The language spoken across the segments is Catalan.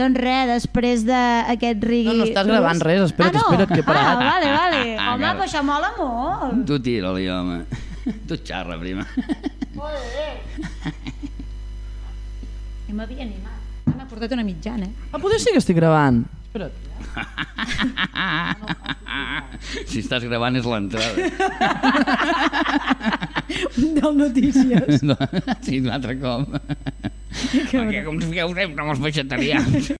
Doncs res, després d'aquest rigui... No, no estàs gravant res, espera't, ah, no? espera't, que he parat. Ah, vale, vale. Ah, Home, però això mola molt. Tu tira-li, home. Tu xarra, prima. I m'havia animat. M'ha portat una mitjana, eh? Ah, poder sí que estic gravant. Espera't. Si estàs gravant és l'entrada. Del Notícies. No, sí, un altre cop. Perquè com fiqueu sempre amb els vegetarians.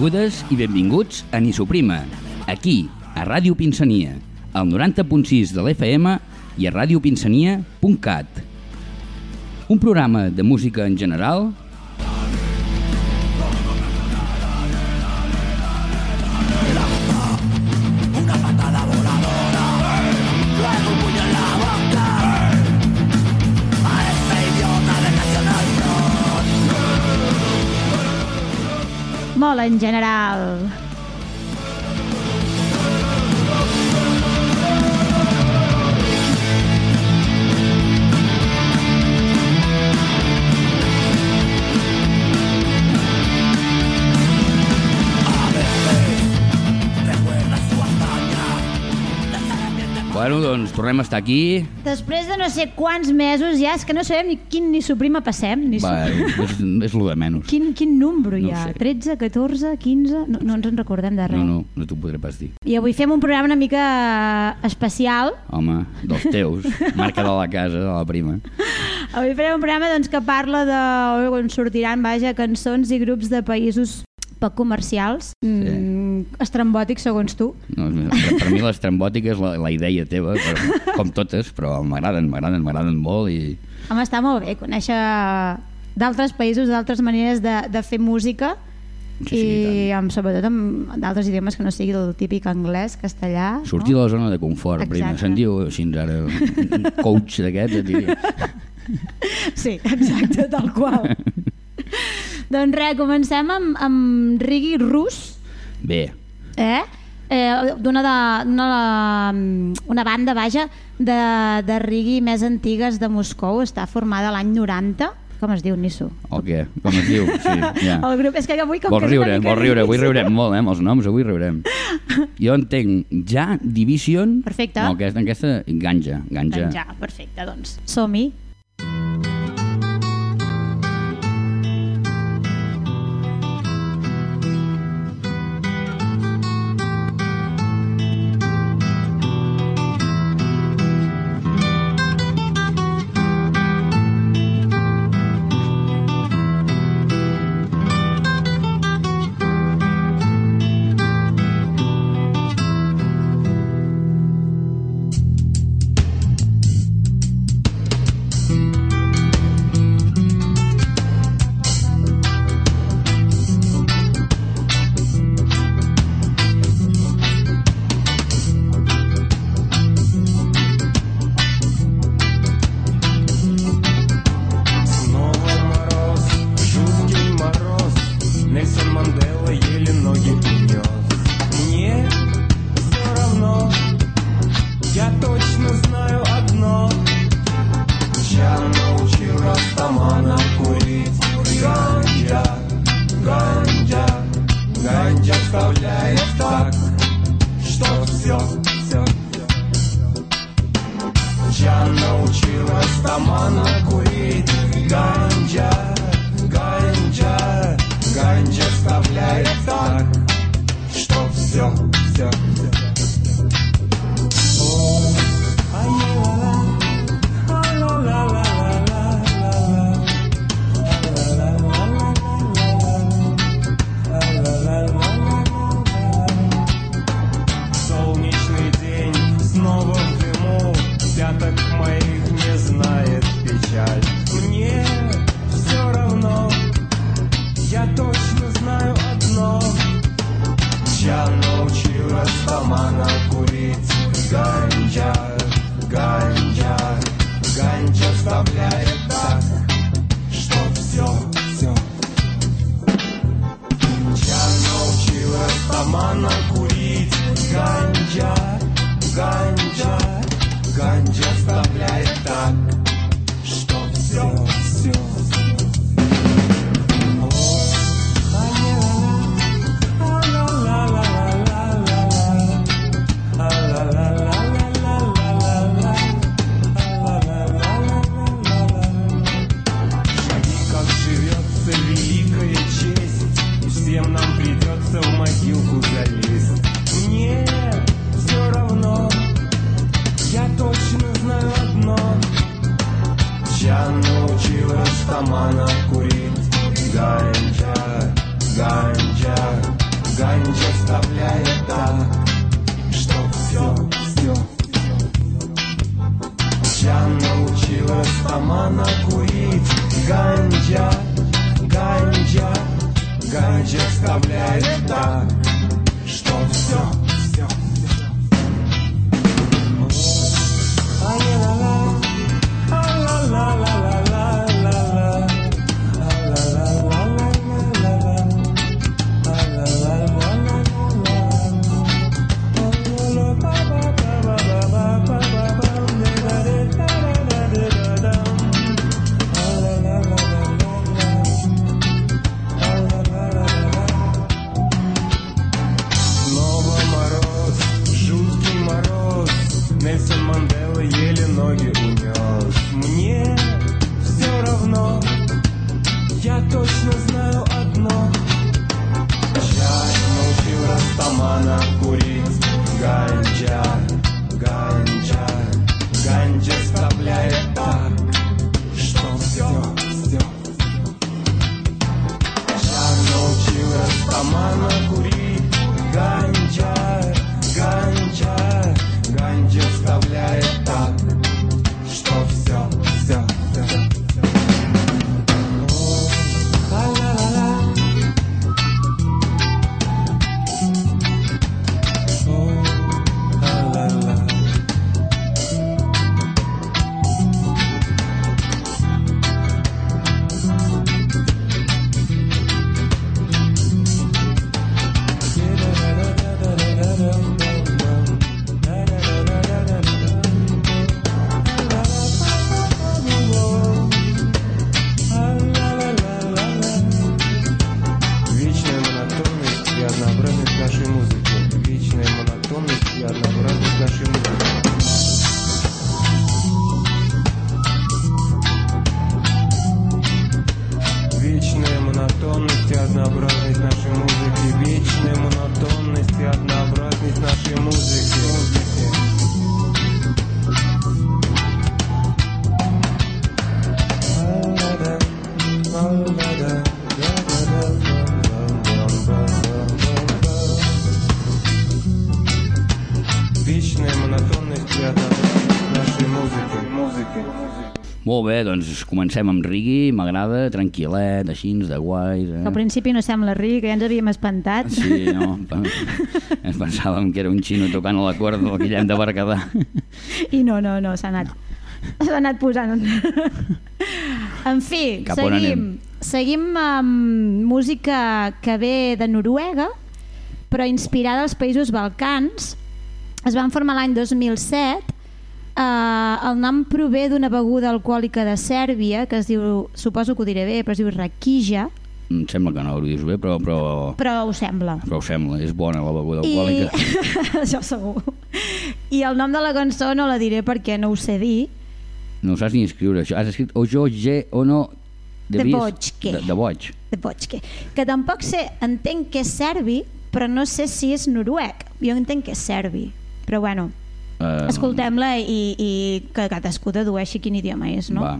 Benvingudes i benvinguts a Ni Suprima, aquí, a Ràdio Pinsania, al 90.6 de l'FM i a radiopinsania.cat. Un programa de música en general, Molt en general. Bueno, doncs tornem a estar aquí. Després de no sé quants mesos ja, és que no sabem ni quin ni suprima passem, ni Va, és, és lo de menys. Quin, quin número hi No ha? sé. 13, 14, 15? No, no ens en recordem de res. No, no, no t'ho podré pas dir. I avui fem un programa una mica especial. Home, dels teus, marca de la casa, de la prima. Avui farem un programa doncs, que parla de on sortiran vaja, cançons i grups de països poc comercials, mm, estrambòtics segons tu. No, per, per mi l'estrambòtica és la, la idea teva, però, com totes, però m'agraden, m'agraden, m'agraden molt i... Home, està molt bé conèixer d'altres països, d'altres maneres de, de fer música Sí, sí, i amb, sobretot amb d'altres idiomes que no sigui el típic anglès, castellà. Sortir de la zona de confort, Exacte. prima. Se'n diu així ara, un coach d'aquest, et diria. Sí, exacte, tal qual. doncs res, comencem amb, amb Rigi Rus, Bé, eh? eh d'una una, una banda, vaja, de, de reggae més antigues de Moscou, està formada l'any 90. Com es diu, Nisso? o què? Com es diu? Sí, ja. El grup, és que avui com Vols que riure, vols riure, avui riurem molt, eh, amb els noms, avui riurem. Jo entenc ja Division... Perfecte. No, aquesta, aquesta Ganja, Ganja. Doncs ja, perfecte, doncs som-hi. Унес Мне все равно. Я точно знаю одно. Жаль, научил Растамана курить. Ганджа, ганджа Ганджа Molt bé, doncs comencem amb reggae, m'agrada, tranquil·let, així, de guai. Eh? Al principi no sembla ric, ja ens havíem espantat. Sí, no? Ens pensàvem que era un xino tocant a la corda del Guillem de Berguedà. I no, no, no, s'ha anat, s'ha anat posant. en fi, Cap seguim. anem? Seguim amb música que ve de Noruega, però inspirada als països balcans. Es van formar l'any 2007. Uh, el nom prové d'una beguda alcohòlica de Sèrbia que es diu, suposo que ho diré bé, però es diu Rakija, Em sembla que no ho dius bé, però, però, però ho sembla. però ho sembla, és bona la beguda I... alcohòlica. Això segur. I el nom de la cançó no la diré perquè no ho sé dir. No ho saps ni escriure, això. Has escrit Ojo, Ge, Ono... De Vries- Botxke. De, de boig. de Botxke, que tampoc sé, entenc que és serbi, però no sé si és noruec. Jo entenc que és serbi, però bueno, Uh, escoltem-la i, i que cadascú dedueixi quin idioma és, no? Va.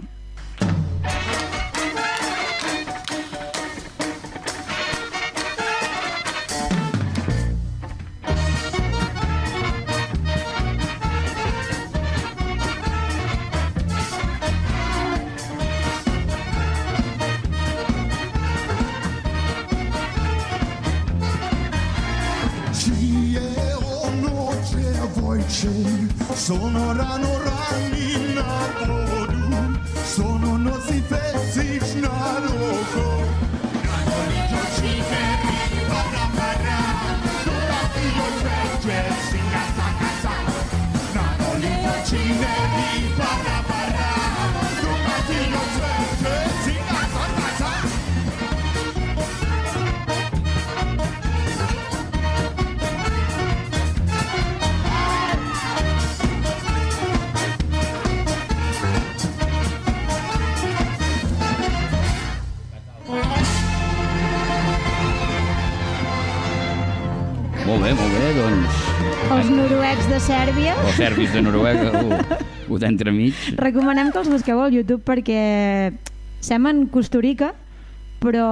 Els noruecs de Sèrbia Els serbis de Noruega, ho, ho d'entremig. recomanem que els busqueu al YouTube perquè semblen Costurica però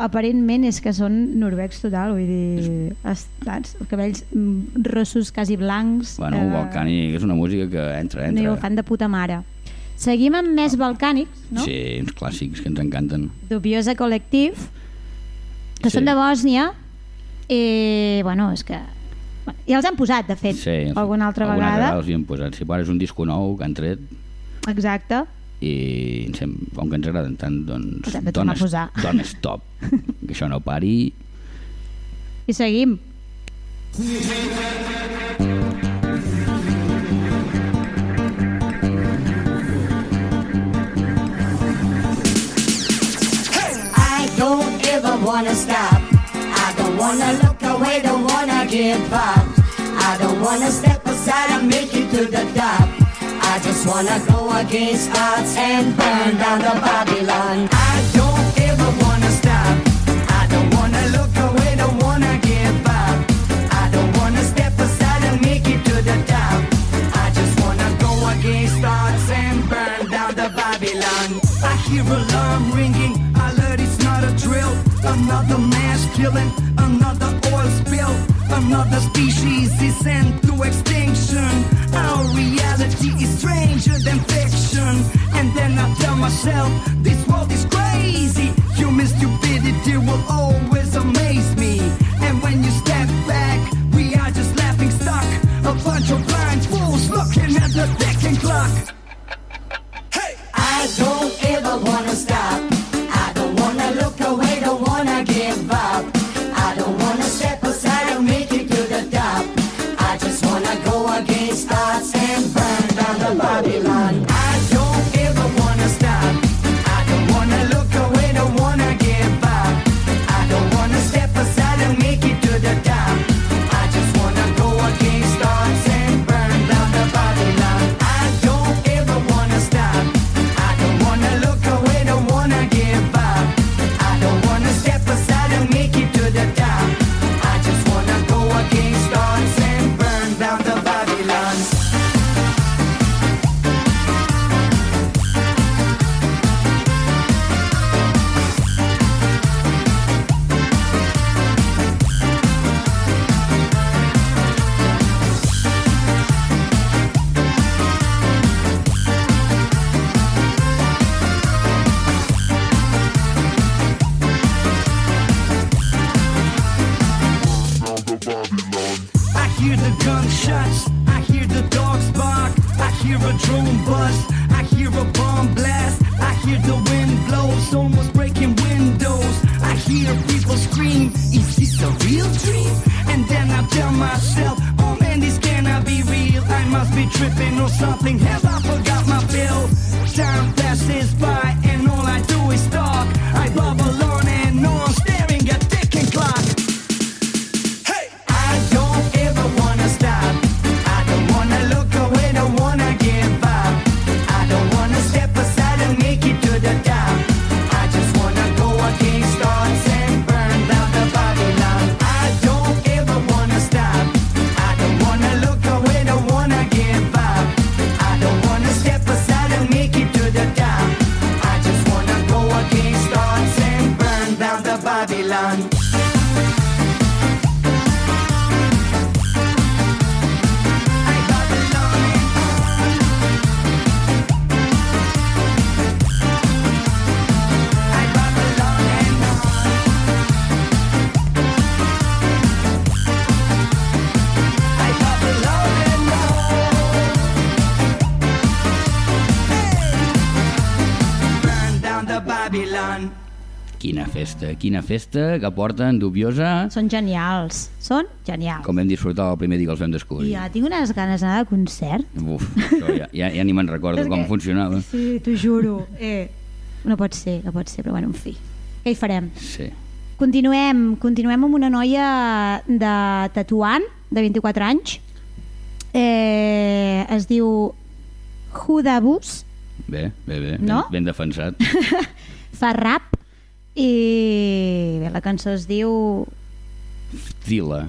aparentment és que són noruecs total, vull dir, estats, els cabells mm, rossos, quasi blancs. Bueno, eh, Volcanic és una música que entra, no, entra. ho fan de puta mare. Seguim amb més balcànics, no? Sí, uns clàssics que ens encanten. Dubiosa Collective, que Sí. són de Bòsnia, i, bueno, és que... Ja els han posat, de fet, Sí, alguna altra alguna vegada. els hi hem posat. Si ara és un disco nou que han tret Exacte. i com que ens agraden tant, doncs Els hem de tornar a dones, posar. dones top. que això no pari. I seguim. I don't ever wanna stop. I don't wanna look away, don't wanna give up. I don't wanna step aside and make it to the top. I just wanna go against odds and burn down the Babylon. I don't ever wanna stop. I don't wanna look away, don't wanna give up. I don't wanna step aside and make it to the top. I just wanna go against odds and burn down the Babylon. I hear alarm ringing, alert it's not a drill. Another mass killing, another oil spill. Another species is sent to extinction. Our reality is stranger than fiction. And then I tell myself, this world is crazy. Human stupidity will always amaze me. And when you step back, we are just laughing stock. A bunch of blind fools looking at the ticking clock. Hey! I don't ever wanna stop. Be tripping or something. Have I forgot my bill? Time passes by and all I do is talk. I bubble on and on, festa, quina festa que porten dubiosa, Són genials. Són genials. com vam disfrutar el primer dia que els vam descobrir. Ja tinc unes ganes d'anar de concert. Uf, ja, ja, ja ni me'n recordo com que- funcionava. Sí, t'ho juro. Eh, no pot ser, no pot ser, però bueno, en fi. Què hi farem? Sí. Continuem, continuem amb una noia de Tatuant, de 24 anys. Eh, es diu Hudabus, Bé, bé, bé, No? ben, ben defensat. fa rap i bé, la cançó es diu Tila.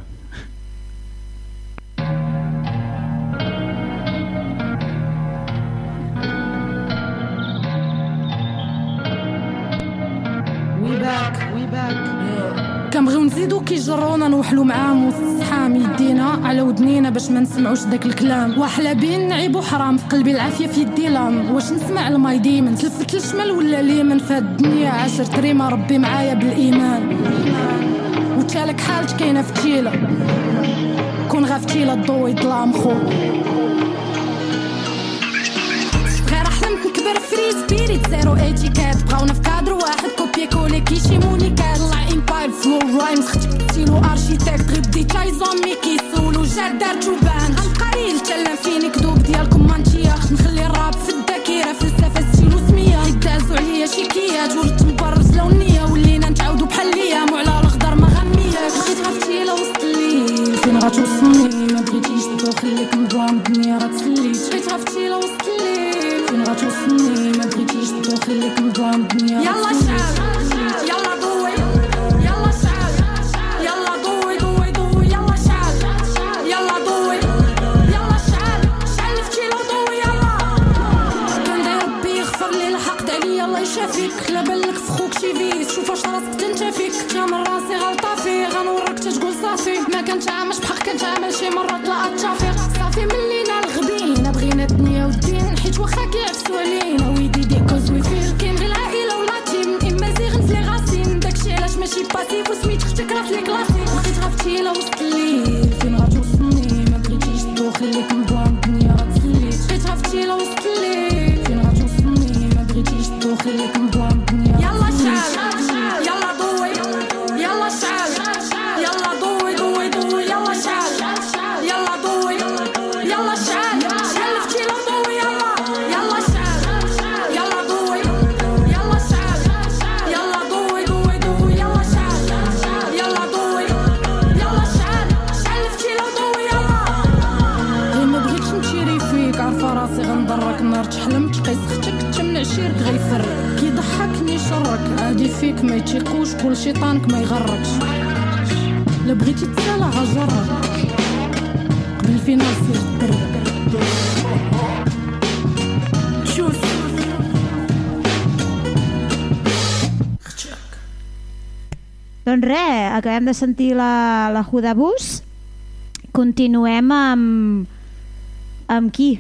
كنبغيو نزيدو كيجرونا نوحلو معاهم والصحام يدينا على ودنينا باش ما نسمعوش داك الكلام. وأحلى بين نعيب وحرام في قلبي العافية في يدي لام. واش نسمع الماي ديما؟ تلفت الشمال ولا اليمن؟ في الدنيا عاشرت ريما ربي معايا بالإيمان. وتشالك حالت كاينة في تشيلة. كون غا في تشيلة الضو يظلام خو غير حلمت نكبر فري سبيريت زيرو اتيكات بغاونا في كادر واحد. كوبي كولي كيشي مونيكات طلع امباير فلو رايمز ختك ستيلو ارشيتكت غير بديت زومي كيسولو جار دار جوبان غنبقى تلا فيني كدوب ديالكم مانتيا نخلي الراب في الذاكره فلسفه ستيلو سميه يدازو عليا شيكيات ولدت مبرز لو النيه ولينا نتعاودو بحال ليا مو على الخضر ما غنيه بغيت غفتي وسط الليل فين غتوصلني ما بغيتيش تدو Yalla şah وسميت اختك راه في لي كلاسي بغيت غفتي لا وسط الليل فين غتوصلني ما بغيتيش تدو خليك مضوام الدنيا راه تسليت بغيت غفتي لا وسط الليل فين غتوصلني ما بغيتيش تدو خليك مضوام الدنيا فيك ما يتيقوش كل شيطانك ما يغركش لا بغيتي تسالى غجرك قبل فينا سير الدرب شوف Doncs res, acabem de sentir la, la Judabús. Continuem amb... amb qui?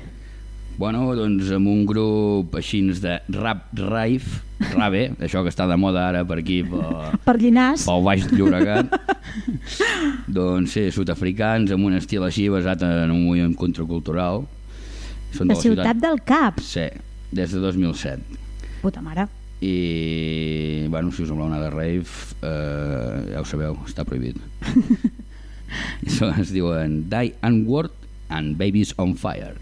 Bueno, doncs amb un grup així de rap rave, rave, això que està de moda ara per aquí, per, Per Llinars. pel Baix Llobregat. doncs sí, sud-africans amb un estil així basat en un moviment contracultural. Són De Ciutat del Cap. Sí, des de 2007. Puta mare. I, bueno, si us sembla una de rave, eh, ja ho sabeu, està prohibit. I es diuen Die Unword and Babies on Fire.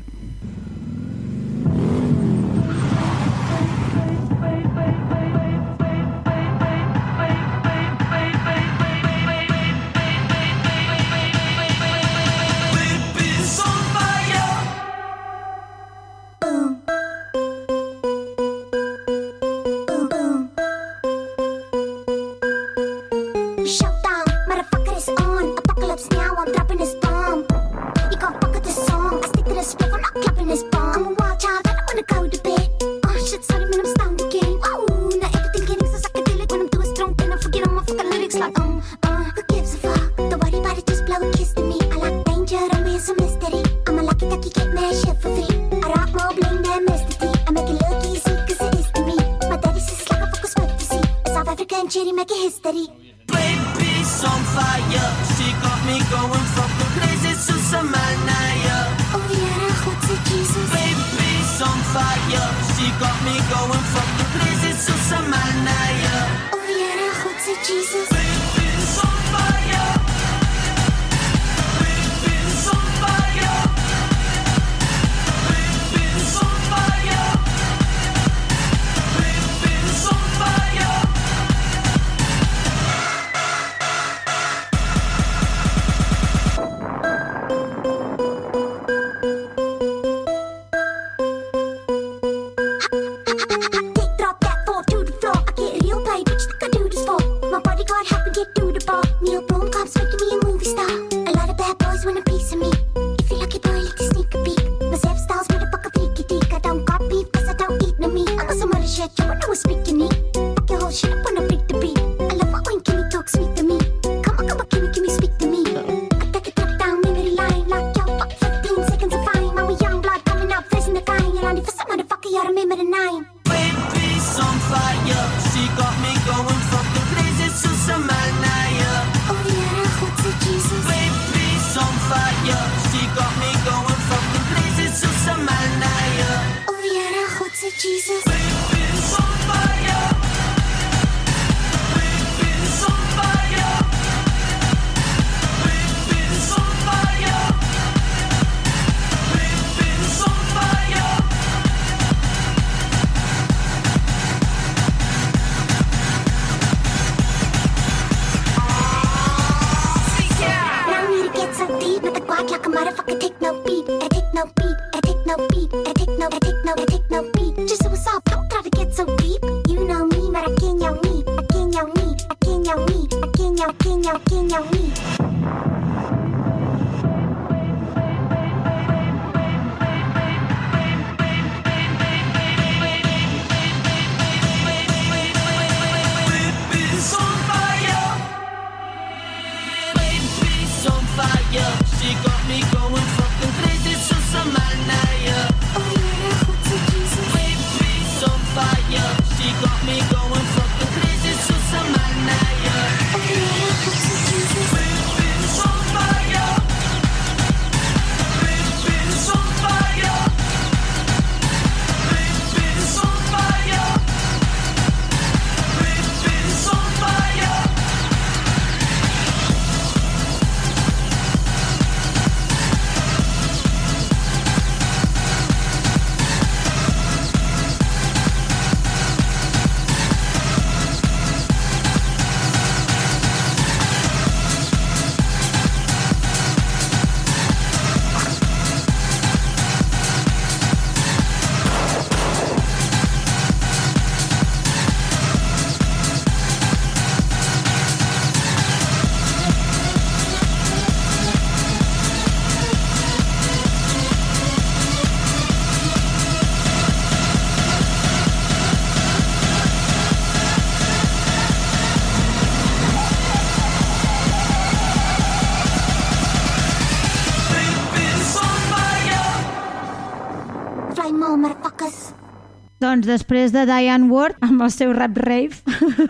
Doncs després de Diane Ward, amb el seu rap rave,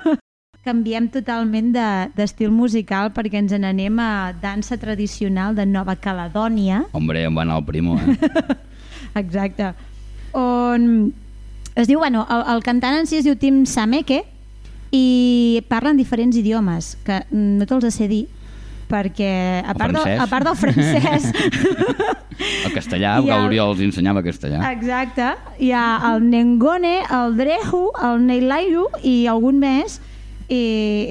canviem totalment de- d'estil musical perquè ens n'anem a dansa tradicional de Nova Caledònia. Hombre, em va anar el primo, eh? Exacte. On es diu, bueno, el, el cantant en si es diu Tim Sameke i parlen diferents idiomes, que no te'ls sé dir, perquè a part, del, a part del francès El castellà, el- l'Oriol els ensenyava castellà. Exacte. Hi ha el Nengone, el Drehu, el Neilairu i algun més. I,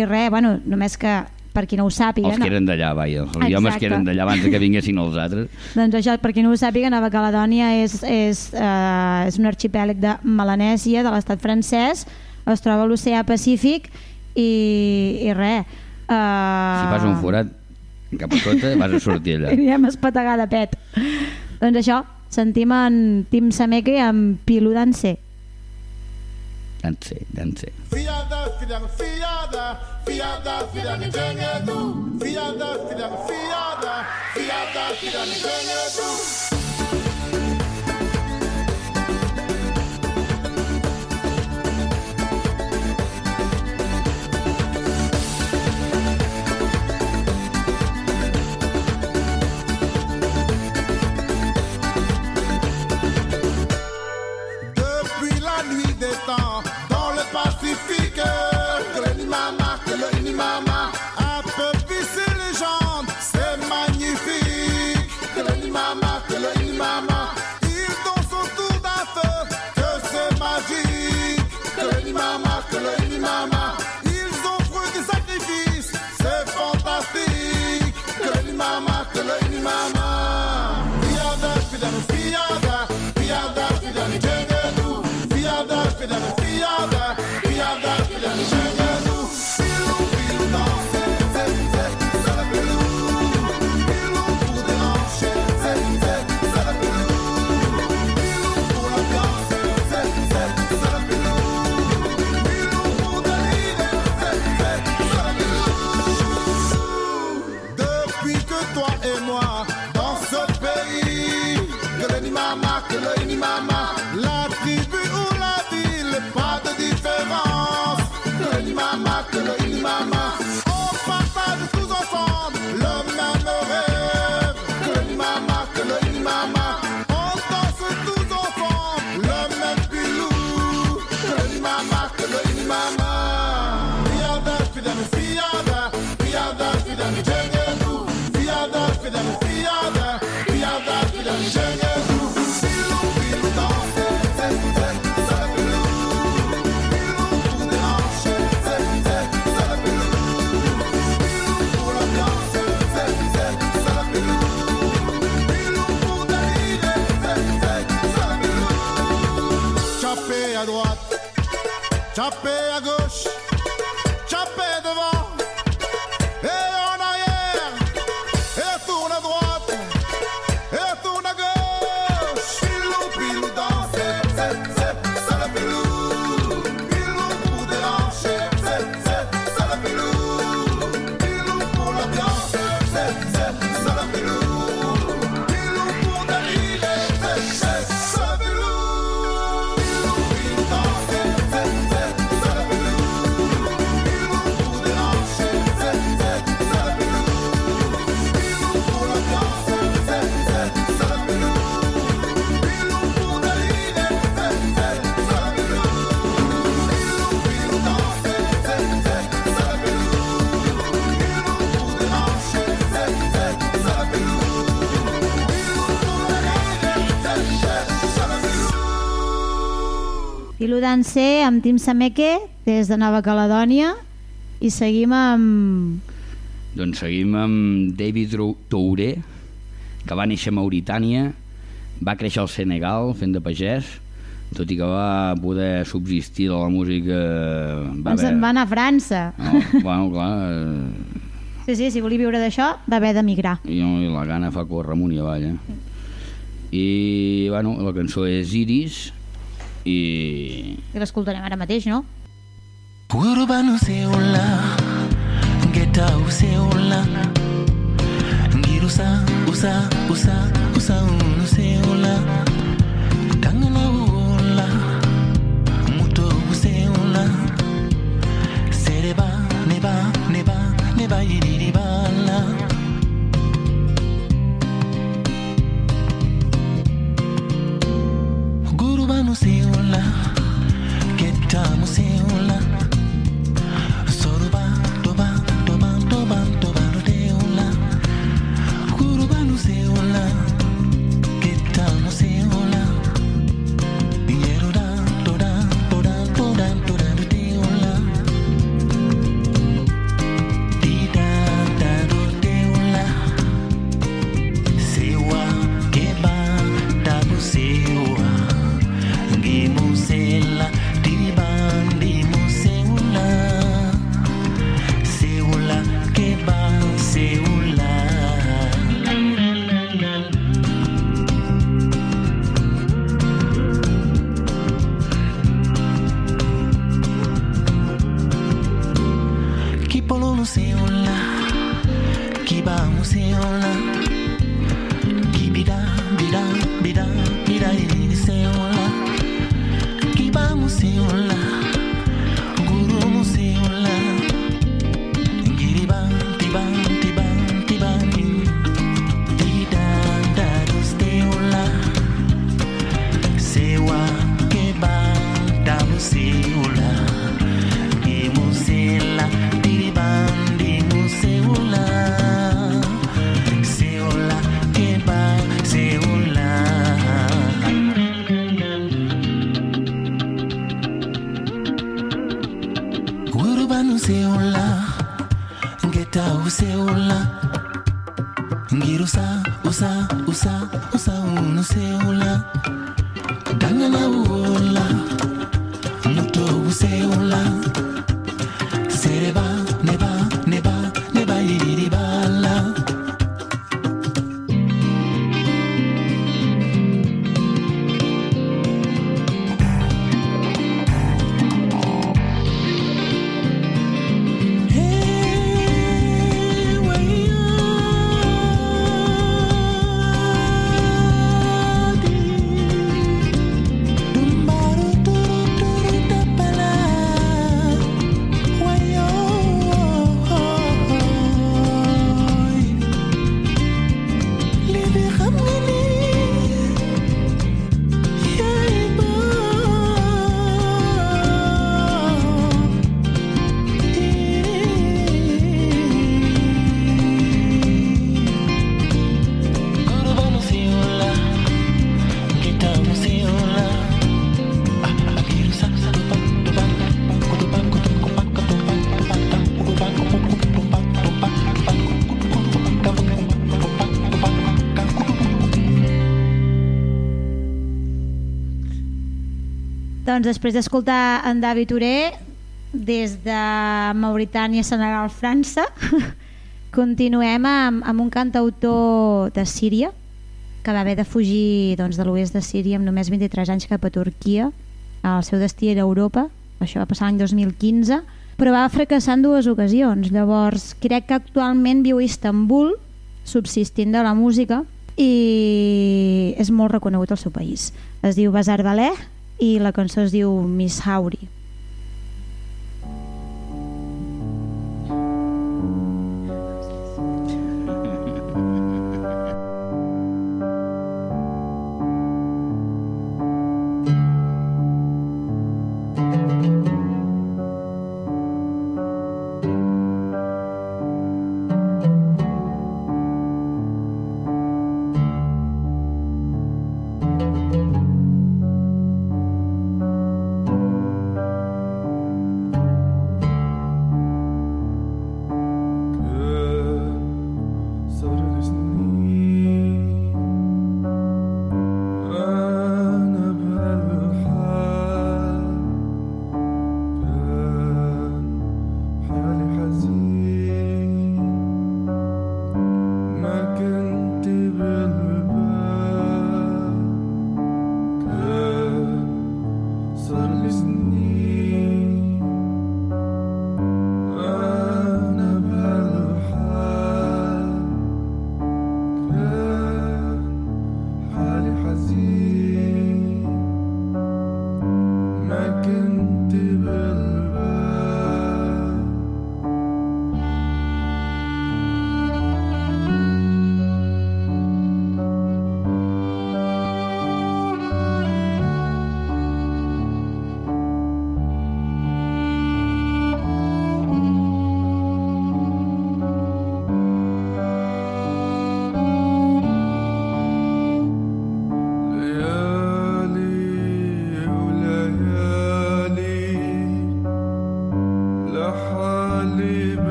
i res, bueno, només que per qui no ho sàpiga... Els que eren d'allà, vaja. Els idiomes Exacte. que eren d'allà abans que vinguessin els altres. Doncs això, per qui no ho sàpiga, Nova Caledònia és, és, eh, és un arxipèlag de Melanèsia, de l'estat francès, es troba a l'oceà Pacífic i, i res. Eh, Si fas un forat cap a sota, vas a sortir allà. Anirem a espetegar de pet. doncs això, sentim en Tim Sameke amb Pilu Danse. Danse, danse. Fiada, fiada, fiada, fiada, fiada, ngedu. Fiada, fiada, fiada, fiada, fiada, ngedu. Filo Danser amb Tim Sameke des de Nova Caledònia i seguim amb... Doncs seguim amb David Touré, que va néixer a Mauritània, va créixer al Senegal fent de pagès, tot i que va poder subsistir de la música... Va Quan se'n va anar a França. No, bueno, clar, eh, Sí, sí, si volia viure d'això, va haver d'emigrar. i, i la gana fa córrer amunt i avall. Eh? I, bueno, la cançó és Iris, i... I l'escoltarem ara mateix, no? Urbanu zeula, geta uzeula, giruza, uza, uza, uza unu zeula, tangana uola. habitamos en un Doncs després d'escoltar en David Touré, des de Mauritània, Senegal, França, continuem amb, amb un cantautor de Síria, que va haver de fugir doncs, de l'oest de Síria amb només 23 anys cap a Turquia. El seu destí era Europa, això va passar l'any 2015, però va fracassar en dues ocasions. Llavors, crec que actualment viu a Istanbul, subsistint de la música, i és molt reconegut al seu país. Es diu Bazar Balé i la cançó es diu Miss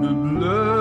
the blood.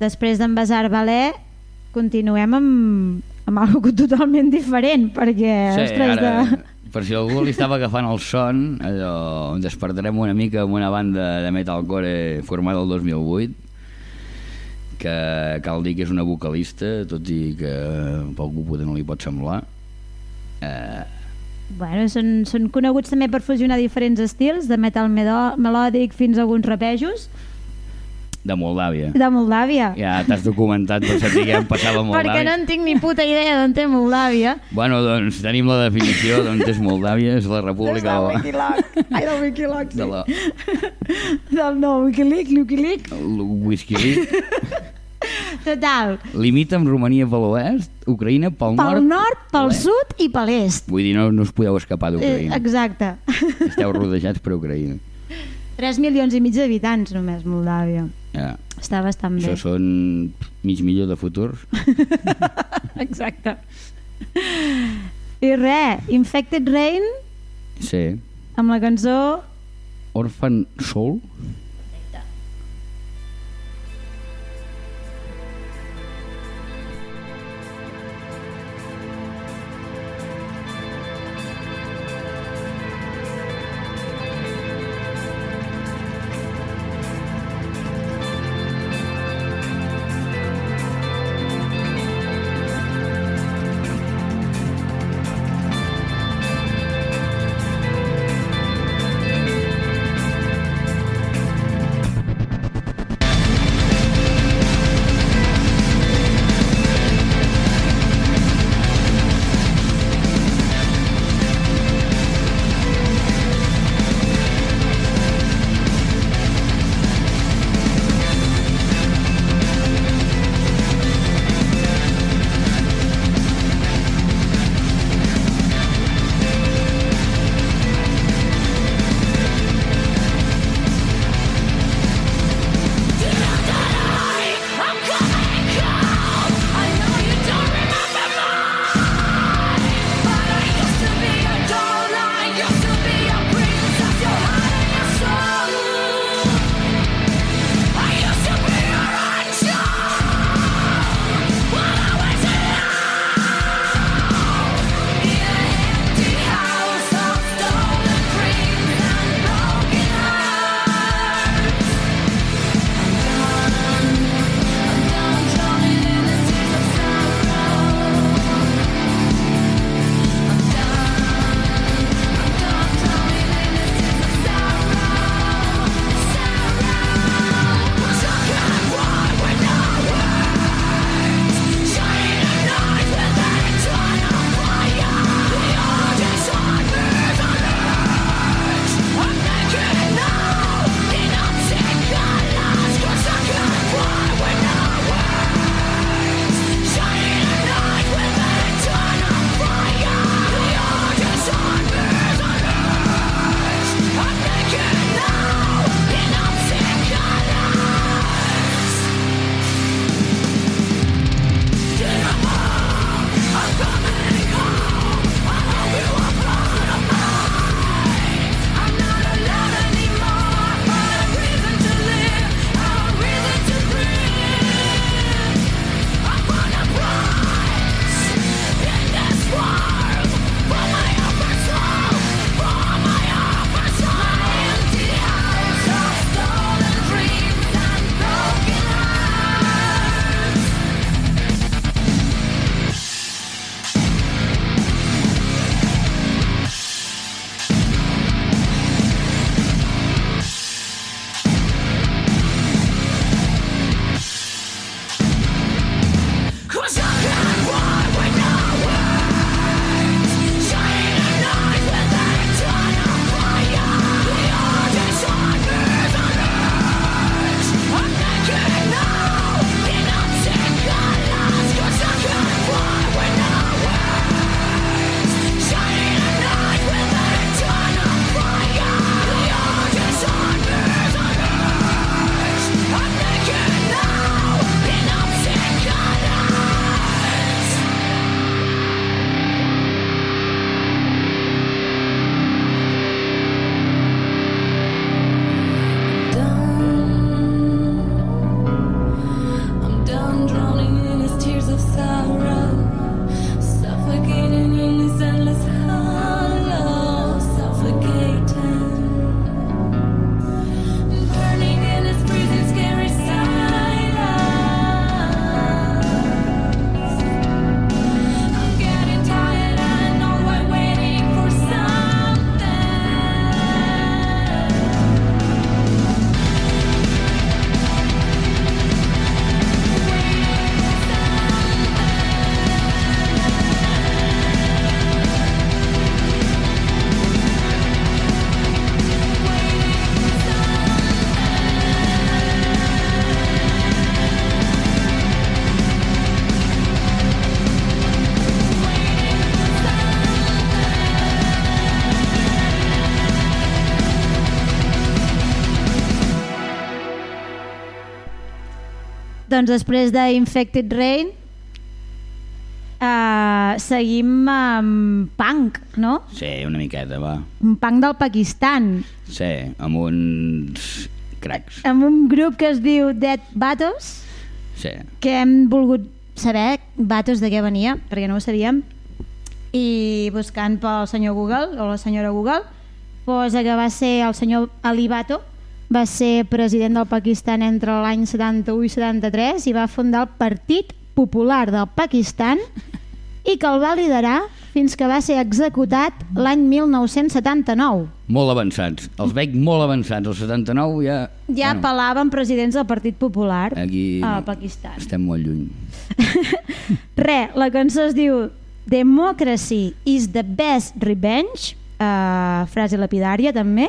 Després d'en Besar Balé continuem amb, amb algo totalment diferent perquè ostres, ara, de... per si algú li estava agafant el son, allò, despertarem una mica amb una banda de metalcore formada el 2008, que cal dir que és una vocalista, tot i que per algú poder no li pot semblar. Eh, Bueno, són, són coneguts també per fusionar diferents estils, de metal melòdic fins a alguns rapejos, de Moldàvia. de Moldàvia. Ja t'has documentat per saber què em passava a Moldàvia. Perquè no en tinc ni puta idea d'on té Moldàvia. Bueno, doncs tenim la definició d'on és Moldàvia, és la república Del de, Wikiloc. Ai, del Wikiloc, sí. de la Del no, Wikileak, Wikileak. Whisky League. Total. Limita amb Romania per l'oest, Ucraïna pel, Pel nord. nord, pel sud i per l'est. Vull dir, no, no us podeu escapar Eh, d'Ucraïna. exacte. Esteu rodejats per Ucraïna. 3 milions i mig d'habitants només, Moldàvia. Ja. Està bastant bé. Això són mig milió de futurs. Exacte. I res, Infected Rain Sí. amb la cançó Orphan Soul. Doncs després d'Infected Rain uh, seguim amb punk, no? Sí, una miqueta, va. Un punk del Pakistan, Sí, amb uns cracs. amb un grup que es diu Dead Batos, Sí. que hem volgut saber Batos de què venia, perquè no ho sabíem, i buscant pel senyor Google o la senyora Google, posa que va ser el senyor Ali Bhato, va ser president del Pakistan entre l'any 71 i 73 i va fundar el Partit Popular del Pakistan i que el va liderar fins que va ser executat l'any 1979. Molt avançats. Els veig molt avançats. El 79 ja... Ja bueno, apel·laven presidents del Partit Popular Aquí no. Pakistan. estem molt lluny. Re, la cançó es diu Democracy is the best revenge, uh, frase lapidària també,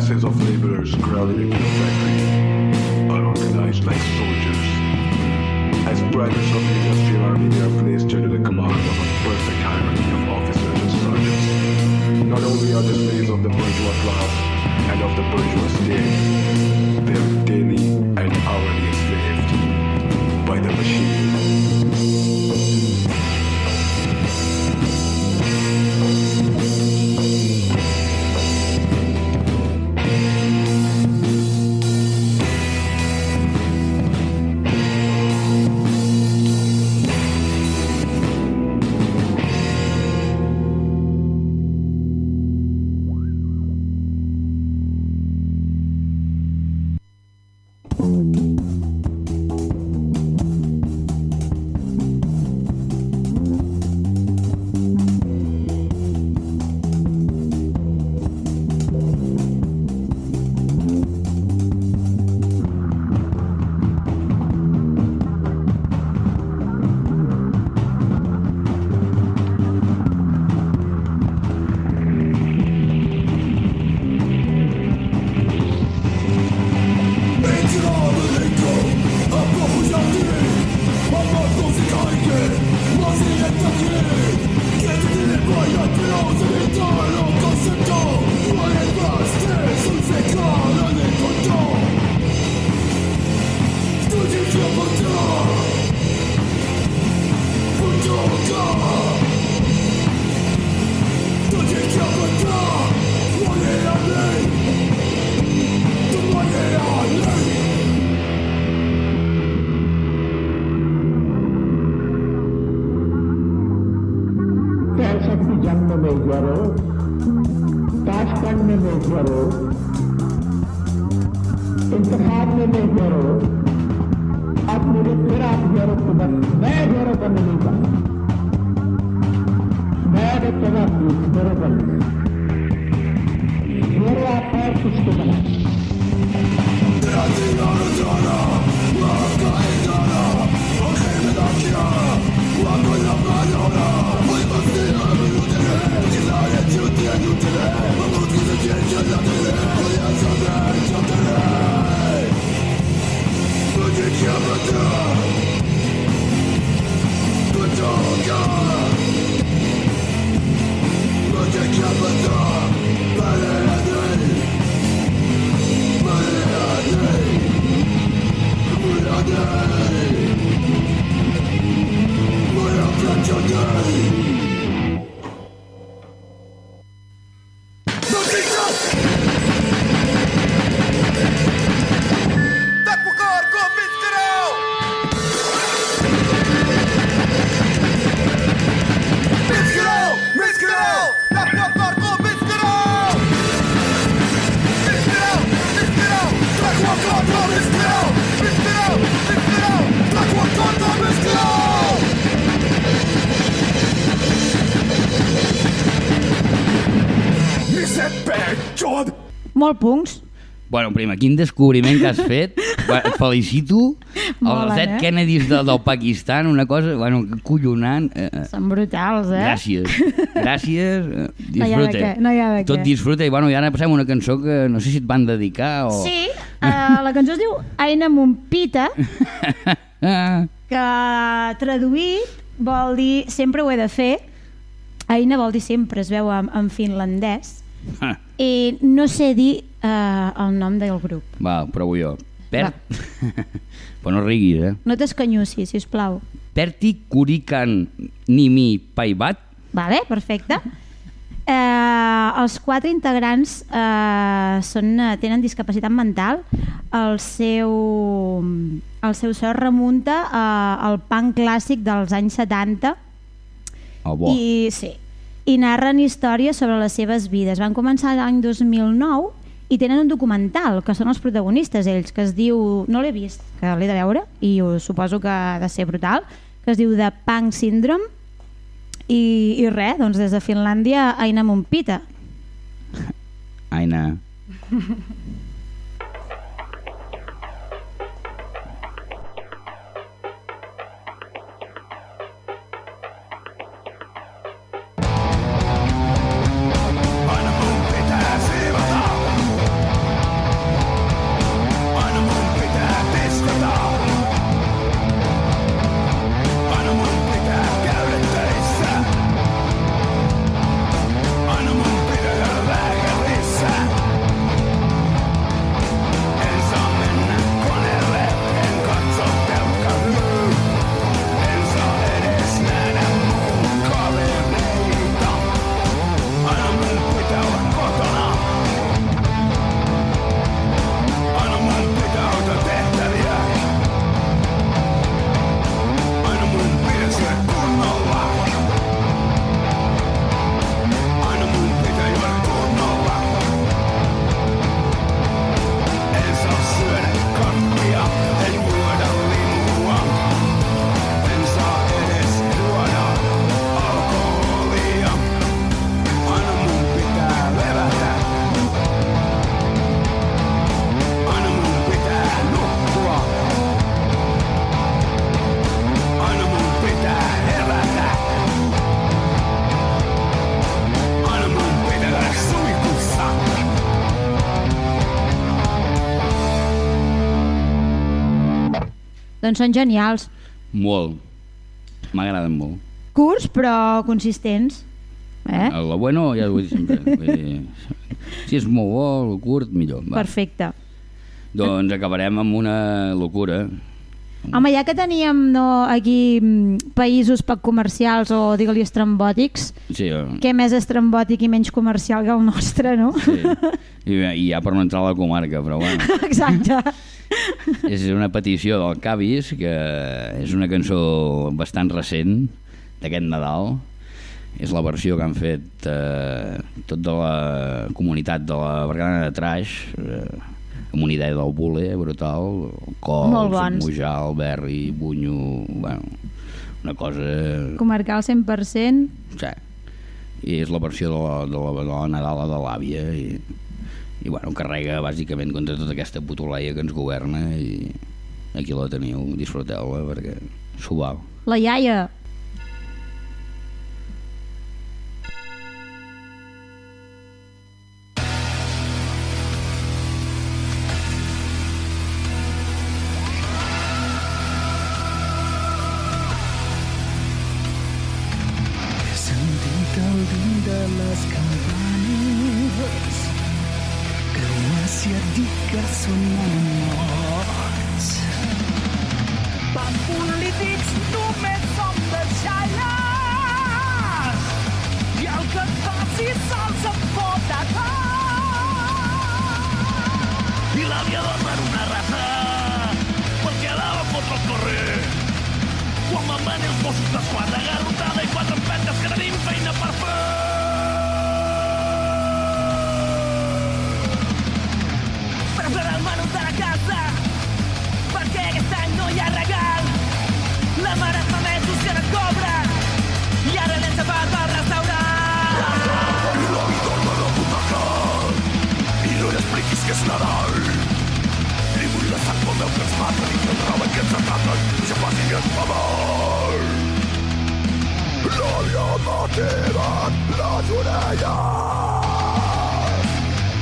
Masses of laborers crowded into the factory are organized like soldiers. As privates of the industrial army, they are placed under the command of a perfect hierarchy of officers and sergeants. Not only are the slaves of the bourgeois class and of the bourgeois state, they are daily and hourly enslaved by the machine. Molt punts. Bueno, prima, quin descobriment que has fet. Et felicito. Molen, Els Dead eh? Kennedys de, del Pakistan, una cosa, bueno, collonant. Eh, eh, Són brutals, eh? Gràcies. Gràcies. eh, No hi ha de què, no hi ha de Tot disfruta. I, bueno, i ara passem una cançó que no sé si et van dedicar o... Sí, uh, la cançó es diu Aina Mumpita, Ah, que traduït vol dir sempre ho he de fer. Aina vol dir sempre, es veu en, en finlandès. Ah, I no sé dir uh, el nom del grup. va, provo jo. Per... Però no riguis, eh? No t'escanyussis, si us plau. Perti Kurikan Nimi Paibat. Vale, perfecte. Eh, els quatre integrants eh, són, eh, tenen discapacitat mental. El seu, el seu so remunta eh, al punk clàssic dels anys 70 Oh, bo. i, sí, i narren històries sobre les seves vides. Van començar l'any 2009 i tenen un documental, que són els protagonistes ells, que es diu, no l'he vist, que l'he de veure, i ho suposo que ha de ser brutal, que es diu The Punk Syndrome, i, i res, doncs des de Finlàndia, Aina Mumpita. Aina. Doncs són genials. Molt. M'agraden molt. Curts, però consistents. Eh? El bueno ja ho he dit sempre. Vull dir, si és molt bo, el curt, millor. Va. Perfecte. Doncs acabarem amb una locura. Home, ja que teníem no, aquí mm, països poc comercials o digue-li estrambòtics, Sí, eh, què més estrambòtic i menys comercial que el nostre, no? sí. I, I ja per no entrar a la comarca, però bueno. Exacte. És una petició del Cavis, que és una cançó bastant recent, d'aquest Nadal. És la versió que han fet eh, tot de la comunitat de la Bergana de Traix, eh, amb una idea del buler brutal, cols, Mujal, Berri, Bunyo, bueno, una cosa... Comarcal 100%. Sí, i és la versió de la, de la, de la Nadala de l'àvia i, i bueno, carrega bàsicament contra tota aquesta putoleia que ens governa i aquí la teniu, disfruteu-la perquè s'ho val. La iaia!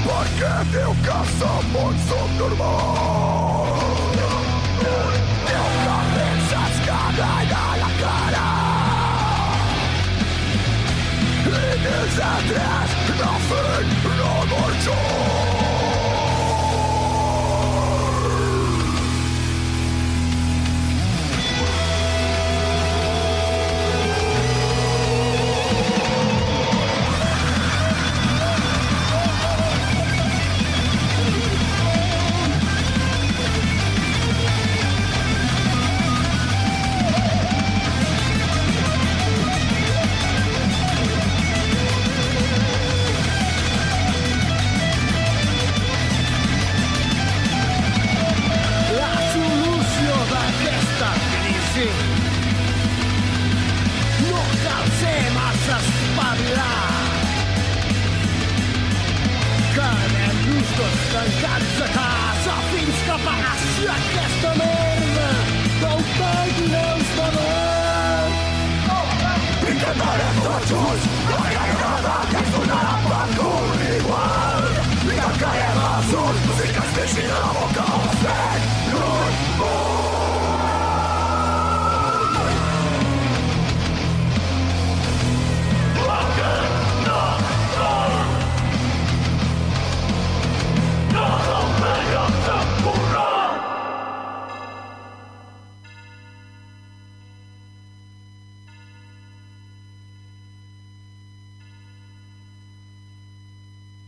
Porque teu casamon subnormal Teu cabeças é cagada na cara. E desatrás, no fim, no morto Descansar Só fins que passi esta merda Del tot i dels valors Intentarem tots junts la guerrada que ens donarà per cul igual I tancarem els azul, músiques que ens deixin boca al fet L'un,